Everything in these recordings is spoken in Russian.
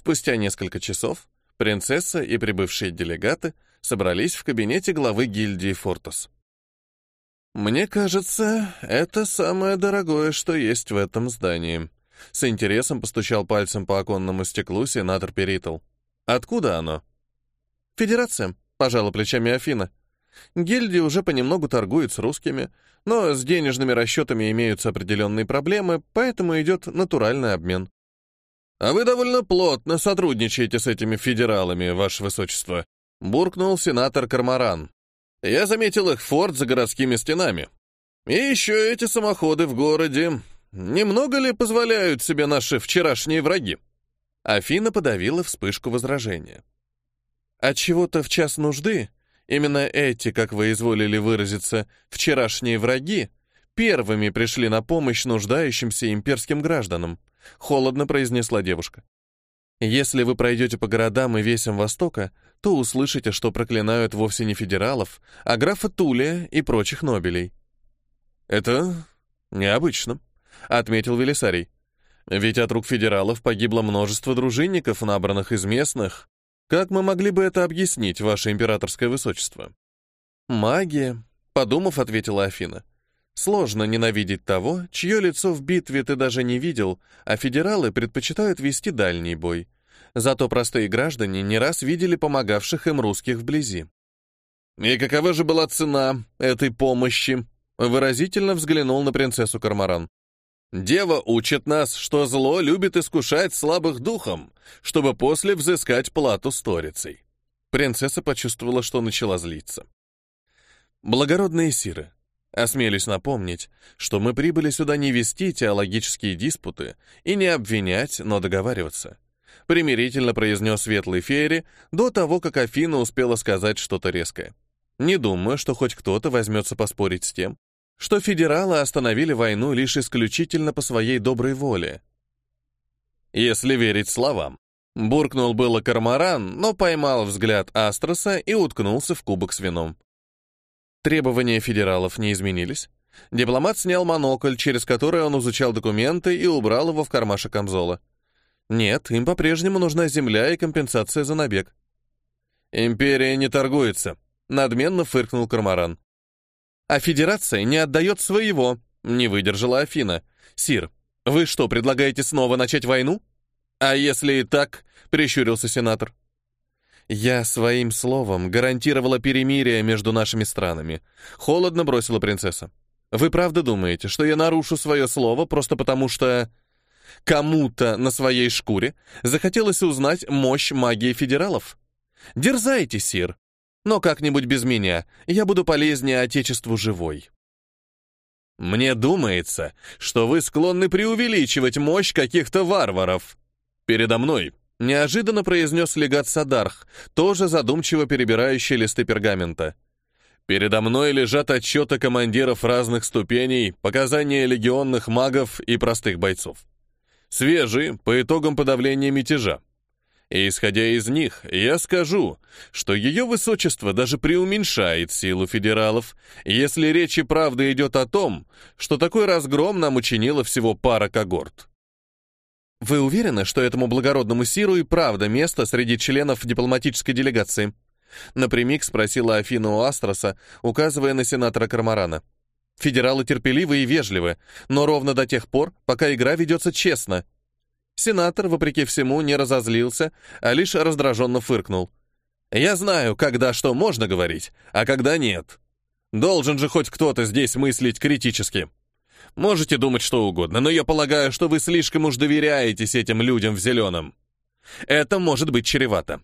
Спустя несколько часов принцесса и прибывшие делегаты собрались в кабинете главы гильдии Фортус. «Мне кажется, это самое дорогое, что есть в этом здании», с интересом постучал пальцем по оконному стеклу сенатор Перитл. «Откуда оно?» «Федерация», — пожала плечами Афина. «Гильдия уже понемногу торгует с русскими, но с денежными расчетами имеются определенные проблемы, поэтому идет натуральный обмен». «А вы довольно плотно сотрудничаете с этими федералами, ваше высочество», — буркнул сенатор Кармаран. «Я заметил их форт за городскими стенами. И еще эти самоходы в городе. Немного ли позволяют себе наши вчерашние враги?» Афина подавила вспышку возражения. От чего-то в час нужды именно эти, как вы изволили выразиться, вчерашние враги, первыми пришли на помощь нуждающимся имперским гражданам, холодно произнесла девушка. Если вы пройдете по городам и весям Востока, то услышите, что проклинают вовсе не федералов, а графа Тулия и прочих нобелей. Это необычно, отметил Велисарий. Ведь от рук федералов погибло множество дружинников, набранных из местных. Как мы могли бы это объяснить, ваше императорское высочество? Магия, подумав, ответила Афина. Сложно ненавидеть того, чье лицо в битве ты даже не видел, а федералы предпочитают вести дальний бой. Зато простые граждане не раз видели помогавших им русских вблизи. «И какова же была цена этой помощи?» Выразительно взглянул на принцессу Кармаран. Дева учит нас, что зло любит искушать слабых духом, чтобы после взыскать плату сторицей. Принцесса почувствовала, что начала злиться. Благородные сиры, осмелюсь напомнить, что мы прибыли сюда не вести теологические диспуты и не обвинять, но договариваться. Примирительно произнес светлый Феери до того, как Афина успела сказать что-то резкое. Не думаю, что хоть кто-то возьмется поспорить с тем, что федералы остановили войну лишь исключительно по своей доброй воле. Если верить словам. Буркнул было Кармаран, но поймал взгляд Астроса и уткнулся в кубок с вином. Требования федералов не изменились. Дипломат снял монокль, через который он изучал документы и убрал его в кармашек камзола. Нет, им по-прежнему нужна земля и компенсация за набег. «Империя не торгуется», — надменно фыркнул Кармаран. А Федерация не отдает своего, не выдержала Афина. Сир, вы что, предлагаете снова начать войну? А если и так, прищурился сенатор. Я своим словом гарантировала перемирие между нашими странами. Холодно бросила принцесса. Вы правда думаете, что я нарушу свое слово просто потому, что кому-то на своей шкуре захотелось узнать мощь магии федералов? Дерзайте, сир но как-нибудь без меня. Я буду полезнее Отечеству живой. Мне думается, что вы склонны преувеличивать мощь каких-то варваров. Передо мной неожиданно произнес легат Садарх, тоже задумчиво перебирающий листы пергамента. Передо мной лежат отчеты командиров разных ступеней, показания легионных магов и простых бойцов. Свежие, по итогам подавления мятежа. И исходя из них, я скажу, что ее высочество даже преуменьшает силу федералов, если речь и правда идет о том, что такой разгром нам учинила всего пара когорт. Вы уверены, что этому благородному Сиру и правда место среди членов дипломатической делегации? Напрямик спросила Афина у Астроса, указывая на сенатора Кармарана. Федералы терпеливы и вежливы, но ровно до тех пор, пока игра ведется честно — Сенатор, вопреки всему, не разозлился, а лишь раздраженно фыркнул. «Я знаю, когда что можно говорить, а когда нет. Должен же хоть кто-то здесь мыслить критически. Можете думать что угодно, но я полагаю, что вы слишком уж доверяетесь этим людям в зеленом. Это может быть чревато».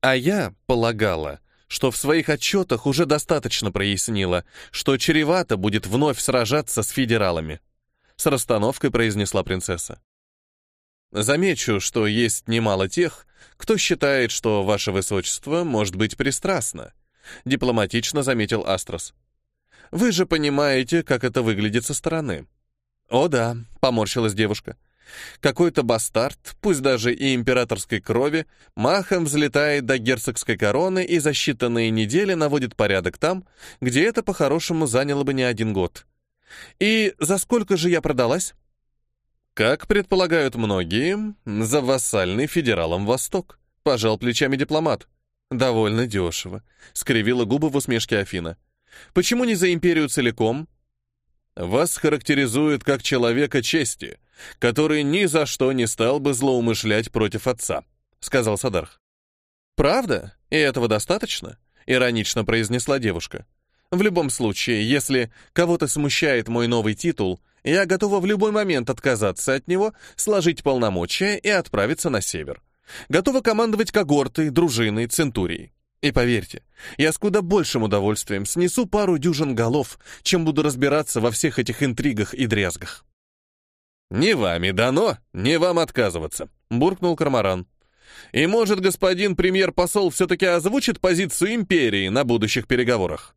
А я полагала, что в своих отчетах уже достаточно прояснила, что чревато будет вновь сражаться с федералами. С расстановкой произнесла принцесса. Замечу, что есть немало тех, кто считает, что ваше высочество может быть пристрастно, дипломатично заметил Астрос. Вы же понимаете, как это выглядит со стороны. О да, поморщилась девушка. Какой-то бастард, пусть даже и императорской крови, махом взлетает до герцогской короны и за считанные недели наводит порядок там, где это по-хорошему заняло бы не один год. И за сколько же я продалась? Как предполагают многие, за вассальный федералом Восток, пожал плечами дипломат. Довольно дешево, скривила губы в усмешке Афина. Почему не за империю целиком? Вас характеризует как человека чести, который ни за что не стал бы злоумышлять против отца, сказал Садарх. Правда? И этого достаточно? Иронично произнесла девушка. В любом случае, если кого-то смущает мой новый титул, я готова в любой момент отказаться от него, сложить полномочия и отправиться на север. Готова командовать когортой, дружиной, центурией. И поверьте, я с куда большим удовольствием снесу пару дюжин голов, чем буду разбираться во всех этих интригах и дрязгах. «Не вами дано, не вам отказываться», — буркнул Кармаран. «И может, господин премьер-посол все-таки озвучит позицию империи на будущих переговорах?»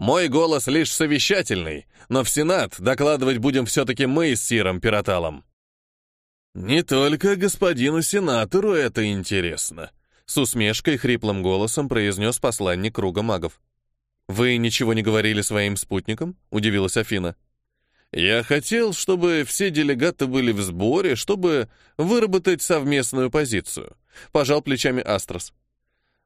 Мой голос лишь совещательный, но в Сенат докладывать будем все-таки мы с Сиром Пироталом». «Не только господину сенатору это интересно», — с усмешкой хриплым голосом произнес посланник круга магов. «Вы ничего не говорили своим спутникам?» — удивилась Афина. «Я хотел, чтобы все делегаты были в сборе, чтобы выработать совместную позицию», — пожал плечами Астрос.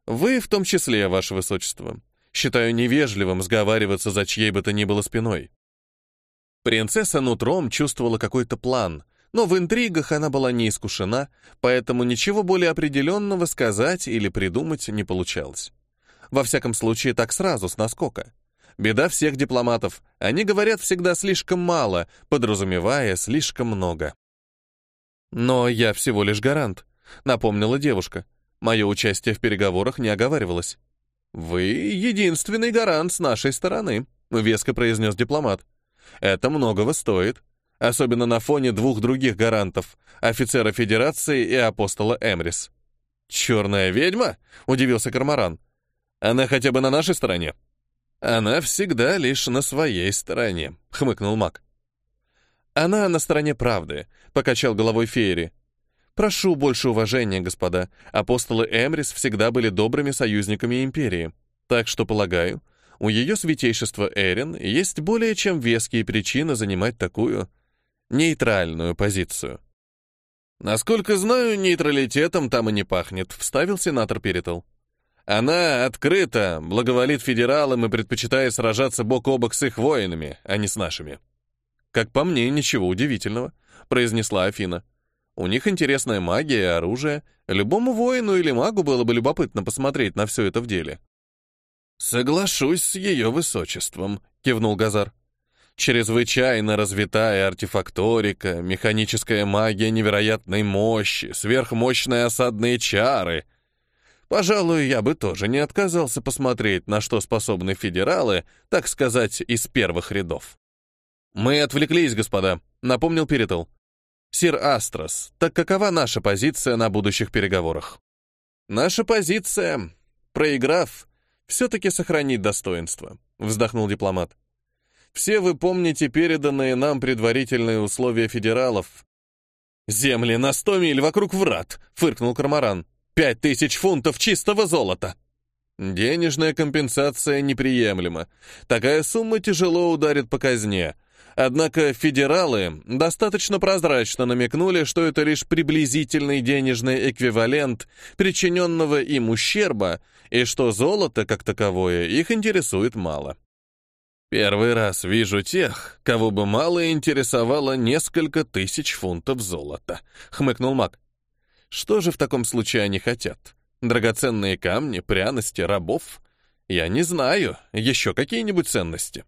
«Вы в том числе, ваше высочество. Считаю невежливым сговариваться за чьей бы то ни было спиной. Принцесса нутром чувствовала какой-то план, но в интригах она была не искушена, поэтому ничего более определенного сказать или придумать не получалось. Во всяком случае, так сразу, с наскока. Беда всех дипломатов. Они говорят всегда слишком мало, подразумевая слишком много. «Но я всего лишь гарант», — напомнила девушка. Мое участие в переговорах не оговаривалось. «Вы единственный гарант с нашей стороны», — веско произнес дипломат. «Это многого стоит, особенно на фоне двух других гарантов, офицера Федерации и апостола Эмрис». «Черная ведьма?» — удивился Кармаран. «Она хотя бы на нашей стороне?» «Она всегда лишь на своей стороне», — хмыкнул маг. «Она на стороне правды», — покачал головой Фейри. Прошу больше уважения, господа. Апостолы Эмрис всегда были добрыми союзниками империи. Так что, полагаю, у ее святейшества Эрин есть более чем веские причины занимать такую нейтральную позицию. Насколько знаю, нейтралитетом там и не пахнет, вставил сенатор Перетл. Она открыто благоволит федералам и предпочитает сражаться бок о бок с их воинами, а не с нашими. Как по мне, ничего удивительного, произнесла Афина. У них интересная магия и оружие. Любому воину или магу было бы любопытно посмотреть на все это в деле. «Соглашусь с ее высочеством», — кивнул Газар. «Чрезвычайно развитая артефакторика, механическая магия невероятной мощи, сверхмощные осадные чары. Пожалуй, я бы тоже не отказался посмотреть, на что способны федералы, так сказать, из первых рядов». «Мы отвлеклись, господа», — напомнил Перетл. Сир Астрос, так какова наша позиция на будущих переговорах? Наша позиция, проиграв, все-таки сохранить достоинство, вздохнул дипломат. Все вы помните переданные нам предварительные условия федералов. «Земли на сто миль вокруг врат», — фыркнул Кармаран. «Пять тысяч фунтов чистого золота». Денежная компенсация неприемлема. Такая сумма тяжело ударит по казне, Однако федералы достаточно прозрачно намекнули, что это лишь приблизительный денежный эквивалент причиненного им ущерба, и что золото, как таковое, их интересует мало. Первый раз вижу тех, кого бы мало интересовало несколько тысяч фунтов золота, хмыкнул маг. Что же в таком случае они хотят? Драгоценные камни, пряности, рабов? Я не знаю, еще какие-нибудь ценности.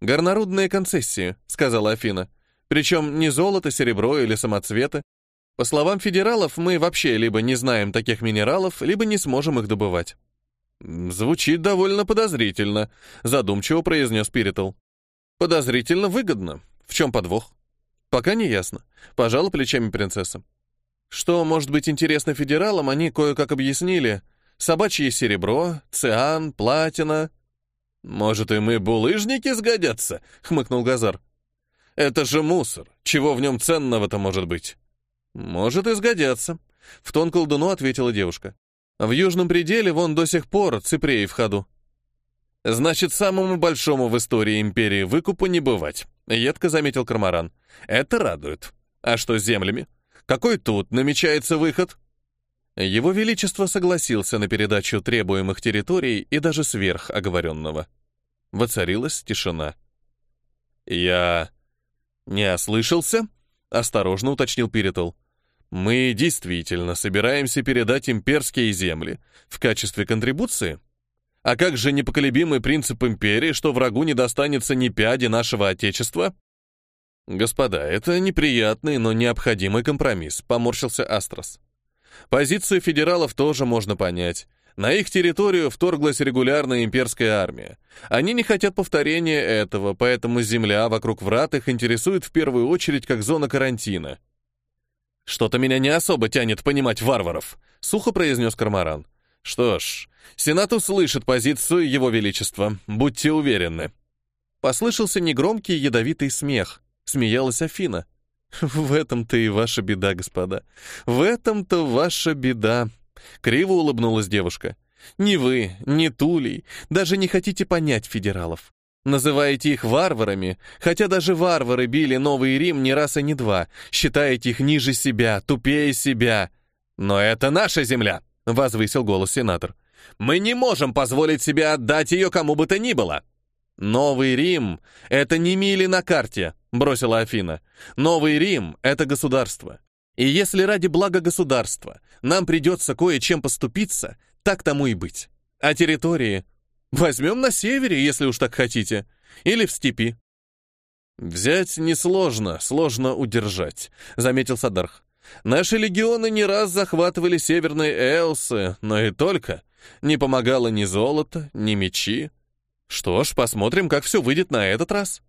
«Горнорудные концессии», — сказала Афина. «Причем не золото, серебро или самоцветы. По словам федералов, мы вообще либо не знаем таких минералов, либо не сможем их добывать». «Звучит довольно подозрительно», — задумчиво произнес Пиритл. «Подозрительно выгодно. В чем подвох?» «Пока не ясно», — пожала плечами принцесса. «Что может быть интересно федералам, они кое-как объяснили. Собачье серебро, циан, платина, «Может, и мы булыжники сгодятся?» — хмыкнул Газар. «Это же мусор. Чего в нем ценного-то может быть?» «Может, и сгодятся», — в тон колдуну ответила девушка. «В южном пределе вон до сих пор ципрей в ходу». «Значит, самому большому в истории империи выкупу не бывать», — едко заметил Кармаран. «Это радует. А что с землями? Какой тут намечается выход? Его Величество согласился на передачу требуемых территорий и даже сверх оговоренного. Воцарилась тишина. «Я не ослышался?» — осторожно уточнил Пиритл. «Мы действительно собираемся передать имперские земли в качестве контрибуции? А как же непоколебимый принцип империи, что врагу не достанется ни пяди нашего Отечества?» «Господа, это неприятный, но необходимый компромисс», — поморщился Астрос. «Позицию федералов тоже можно понять. На их территорию вторглась регулярная имперская армия. Они не хотят повторения этого, поэтому земля вокруг врат их интересует в первую очередь как зона карантина. «Что-то меня не особо тянет понимать варваров», — сухо произнес Кармаран. «Что ж, Сенат услышит позицию Его Величества, будьте уверены». Послышался негромкий ядовитый смех. Смеялась Афина. «В этом-то и ваша беда, господа. В этом-то ваша беда», Криво улыбнулась девушка. «Ни вы, ни Тулей даже не хотите понять федералов. Называете их варварами, хотя даже варвары били Новый Рим не раз и не два, считаете их ниже себя, тупее себя. Но это наша земля!» — возвысил голос сенатор. «Мы не можем позволить себе отдать ее кому бы то ни было!» «Новый Рим — это не мили на карте», — бросила Афина. «Новый Рим — это государство. И если ради блага государства нам придется кое-чем поступиться, так тому и быть. А территории возьмем на севере, если уж так хотите, или в степи. Взять несложно, сложно удержать, заметил Садарх. Наши легионы не раз захватывали северные Эосы, но и только. Не помогало ни золото, ни мечи. Что ж, посмотрим, как все выйдет на этот раз.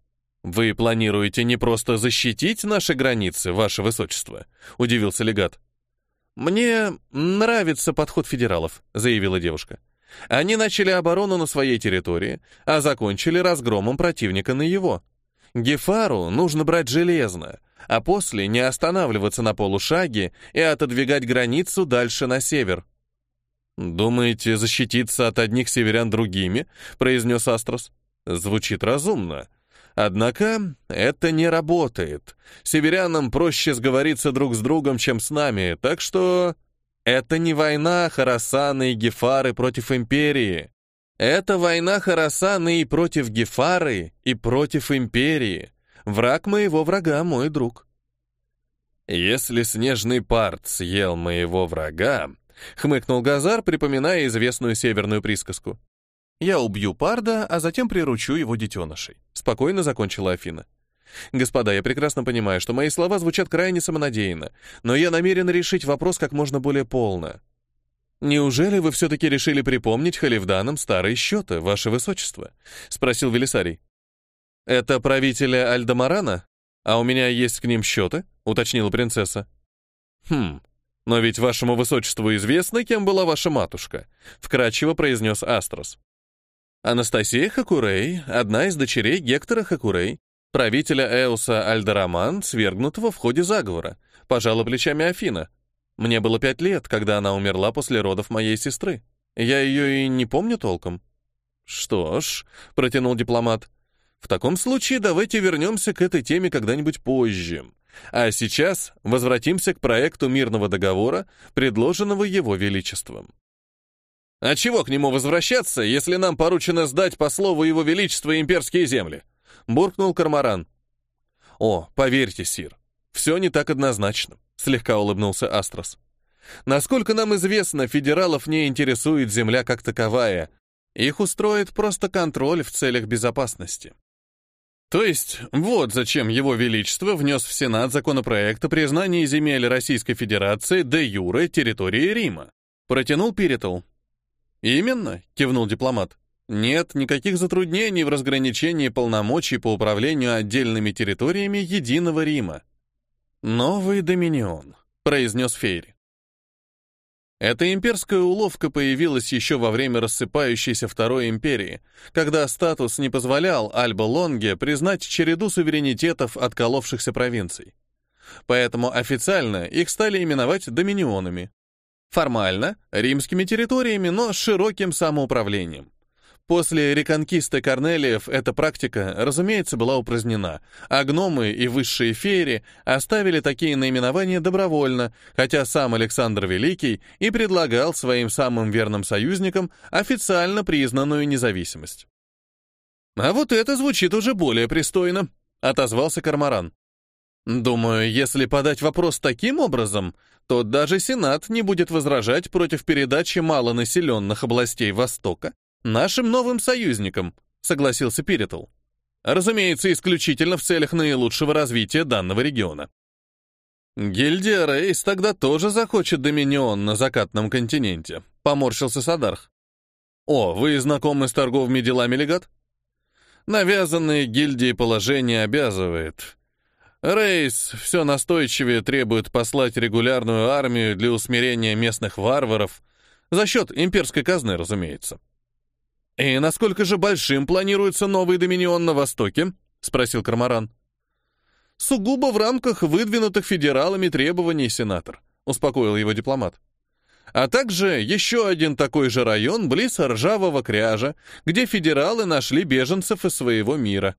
«Вы планируете не просто защитить наши границы, ваше высочество?» — удивился легат. «Мне нравится подход федералов», — заявила девушка. «Они начали оборону на своей территории, а закончили разгромом противника на его. Гефару нужно брать железно, а после не останавливаться на полушаге и отодвигать границу дальше на север». «Думаете защититься от одних северян другими?» — произнес Астрос. «Звучит разумно». Однако это не работает. Северянам проще сговориться друг с другом, чем с нами, так что это не война Харасаны и Гефары против Империи. Это война Харасаны и против Гефары, и против Империи. Враг моего врага — мой друг. Если снежный парт съел моего врага, хмыкнул Газар, припоминая известную северную присказку. Я убью Парда, а затем приручу его детенышей. Спокойно закончила Афина. Господа, я прекрасно понимаю, что мои слова звучат крайне самонадеянно, но я намерен решить вопрос как можно более полно. Неужели вы все-таки решили припомнить халивданам старые счеты, ваше высочество? Спросил Велисарий. Это правителя Альдамарана? А у меня есть к ним счеты? Уточнила принцесса. Хм, но ведь вашему высочеству известно, кем была ваша матушка, вкрадчиво произнес Астрос. Анастасия Хакурей, одна из дочерей Гектора Хакурей, правителя Эуса Альдараман, свергнутого в ходе заговора, пожала плечами Афина. Мне было пять лет, когда она умерла после родов моей сестры. Я ее и не помню толком. Что ж, протянул дипломат, в таком случае давайте вернемся к этой теме когда-нибудь позже. А сейчас возвратимся к проекту мирного договора, предложенного его величеством. А чего к нему возвращаться, если нам поручено сдать по слову его величества имперские земли? Буркнул Кармаран. О, поверьте, Сир, все не так однозначно, слегка улыбнулся Астрос. Насколько нам известно, федералов не интересует земля как таковая. Их устроит просто контроль в целях безопасности. То есть, вот зачем Его Величество внес в Сенат законопроект о признании земель Российской Федерации де юре территории Рима. Протянул Пиритл. «Именно», — кивнул дипломат. «Нет никаких затруднений в разграничении полномочий по управлению отдельными территориями Единого Рима». «Новый доминион», — произнес Фейри. Эта имперская уловка появилась еще во время рассыпающейся Второй империи, когда статус не позволял Альба Лонге признать череду суверенитетов отколовшихся провинций. Поэтому официально их стали именовать доминионами. Формально — римскими территориями, но с широким самоуправлением. После реконкисты Корнелиев эта практика, разумеется, была упразднена, а гномы и высшие феери оставили такие наименования добровольно, хотя сам Александр Великий и предлагал своим самым верным союзникам официально признанную независимость. «А вот это звучит уже более пристойно», — отозвался Кармаран. «Думаю, если подать вопрос таким образом, то даже Сенат не будет возражать против передачи малонаселенных областей Востока «Нашим новым союзникам», — согласился Пиритл. «Разумеется, исключительно в целях наилучшего развития данного региона». «Гильдия Рейс тогда тоже захочет доминион на закатном континенте», — поморщился Садарх. «О, вы знакомы с торговыми делами легат?» «Навязанные гильдии положение обязывает. Рейс все настойчивее требует послать регулярную армию для усмирения местных варваров, за счет имперской казны, разумеется. «И насколько же большим планируется новый доминион на Востоке?» — спросил Кармаран. «Сугубо в рамках выдвинутых федералами требований, сенатор», — успокоил его дипломат. «А также еще один такой же район близ Ржавого Кряжа, где федералы нашли беженцев из своего мира.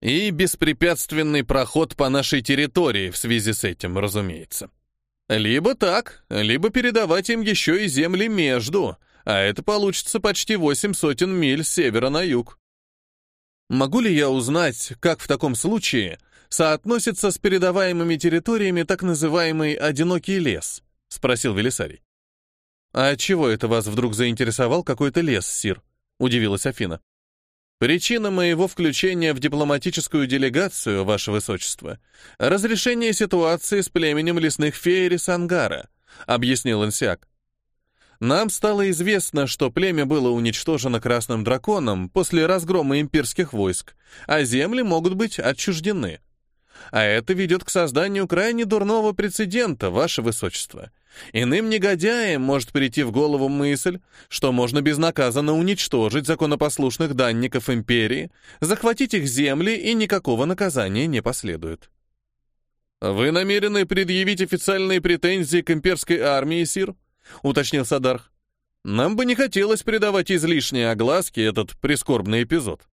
И беспрепятственный проход по нашей территории в связи с этим, разумеется. Либо так, либо передавать им еще и земли между, а это получится почти восемь сотен миль с севера на юг. Могу ли я узнать, как в таком случае соотносится с передаваемыми территориями так называемый «одинокий лес»? — спросил Велисарий. «А чего это вас вдруг заинтересовал какой-то лес, Сир?» — удивилась Афина. «Причина моего включения в дипломатическую делегацию, Ваше Высочество, разрешение ситуации с племенем лесных феери Сангара», — объяснил Инсиак. Нам стало известно, что племя было уничтожено Красным Драконом после разгрома имперских войск, а земли могут быть отчуждены. А это ведет к созданию крайне дурного прецедента, Ваше Высочество. Иным негодяям может прийти в голову мысль, что можно безнаказанно уничтожить законопослушных данников империи, захватить их земли, и никакого наказания не последует. «Вы намерены предъявить официальные претензии к имперской армии, Сир?» — уточнил Садарх. «Нам бы не хотелось придавать излишние огласки этот прискорбный эпизод».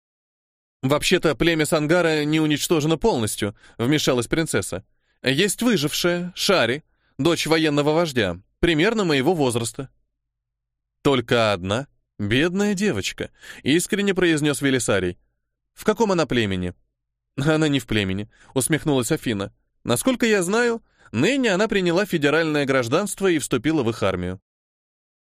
«Вообще-то племя Сангара не уничтожено полностью», — вмешалась принцесса. «Есть выжившая, Шари, дочь военного вождя, примерно моего возраста». «Только одна? Бедная девочка», — искренне произнес Велисарий. «В каком она племени?» «Она не в племени», — усмехнулась Афина. «Насколько я знаю, Ныне она приняла федеральное гражданство и вступила в их армию.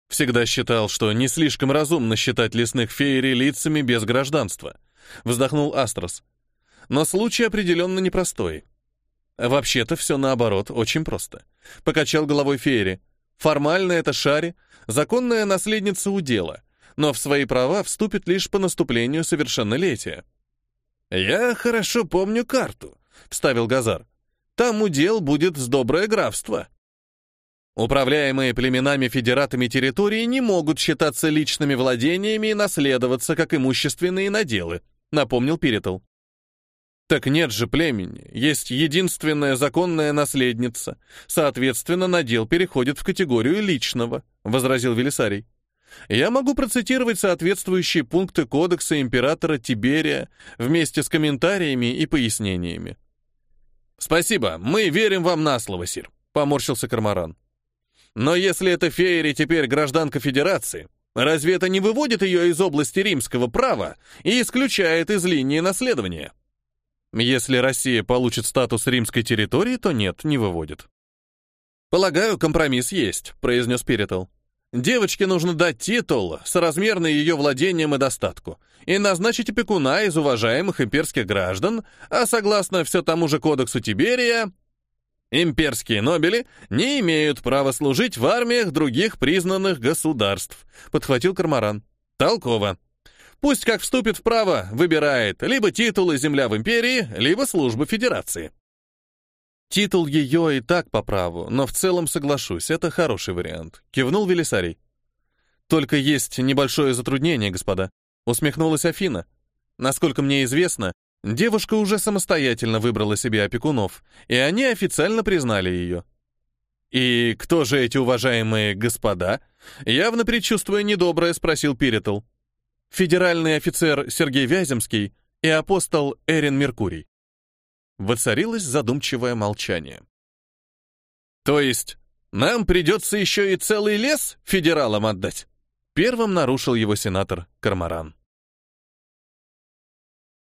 Всегда считал, что не слишком разумно считать лесных феерий лицами без гражданства. Вздохнул Астрос. Но случай определенно непростой. Вообще-то все наоборот, очень просто. Покачал головой Феери. Формально это Шари, законная наследница удела, но в свои права вступит лишь по наступлению совершеннолетия. «Я хорошо помню карту», — вставил Газар. Там удел будет с доброе графство. Управляемые племенами федератами территории не могут считаться личными владениями и наследоваться как имущественные наделы, напомнил Перетл. Так нет же племени, есть единственная законная наследница. Соответственно, надел переходит в категорию личного, возразил Велисарий. Я могу процитировать соответствующие пункты кодекса императора Тиберия вместе с комментариями и пояснениями. «Спасибо, мы верим вам на слово, Сир», — поморщился Кармаран. «Но если эта Феери теперь гражданка Федерации, разве это не выводит ее из области римского права и исключает из линии наследования?» Если Россия получит статус римской территории, то нет, не выводит. «Полагаю, компромисс есть», — произнес Пиритл. Девочке нужно дать титул, соразмерный ее владениям и достатку, и назначить опекуна из уважаемых имперских граждан, а согласно все тому же кодексу Тиберия, имперские нобели не имеют права служить в армиях других признанных государств, подхватил Кармаран. Толково. Пусть как вступит в право, выбирает либо титулы земля в империи, либо служба федерации. Титул ее и так по праву, но в целом соглашусь, это хороший вариант. Кивнул Велисарий. Только есть небольшое затруднение, господа. Усмехнулась Афина. Насколько мне известно, девушка уже самостоятельно выбрала себе опекунов, и они официально признали ее. «И кто же эти уважаемые господа?» Явно предчувствуя недоброе, спросил Пиритл. федеральный офицер Сергей Вяземский и апостол Эрин Меркурий. Воцарилось задумчивое молчание. То есть нам придется еще и целый лес федералам отдать? Первым нарушил его сенатор Кармаран.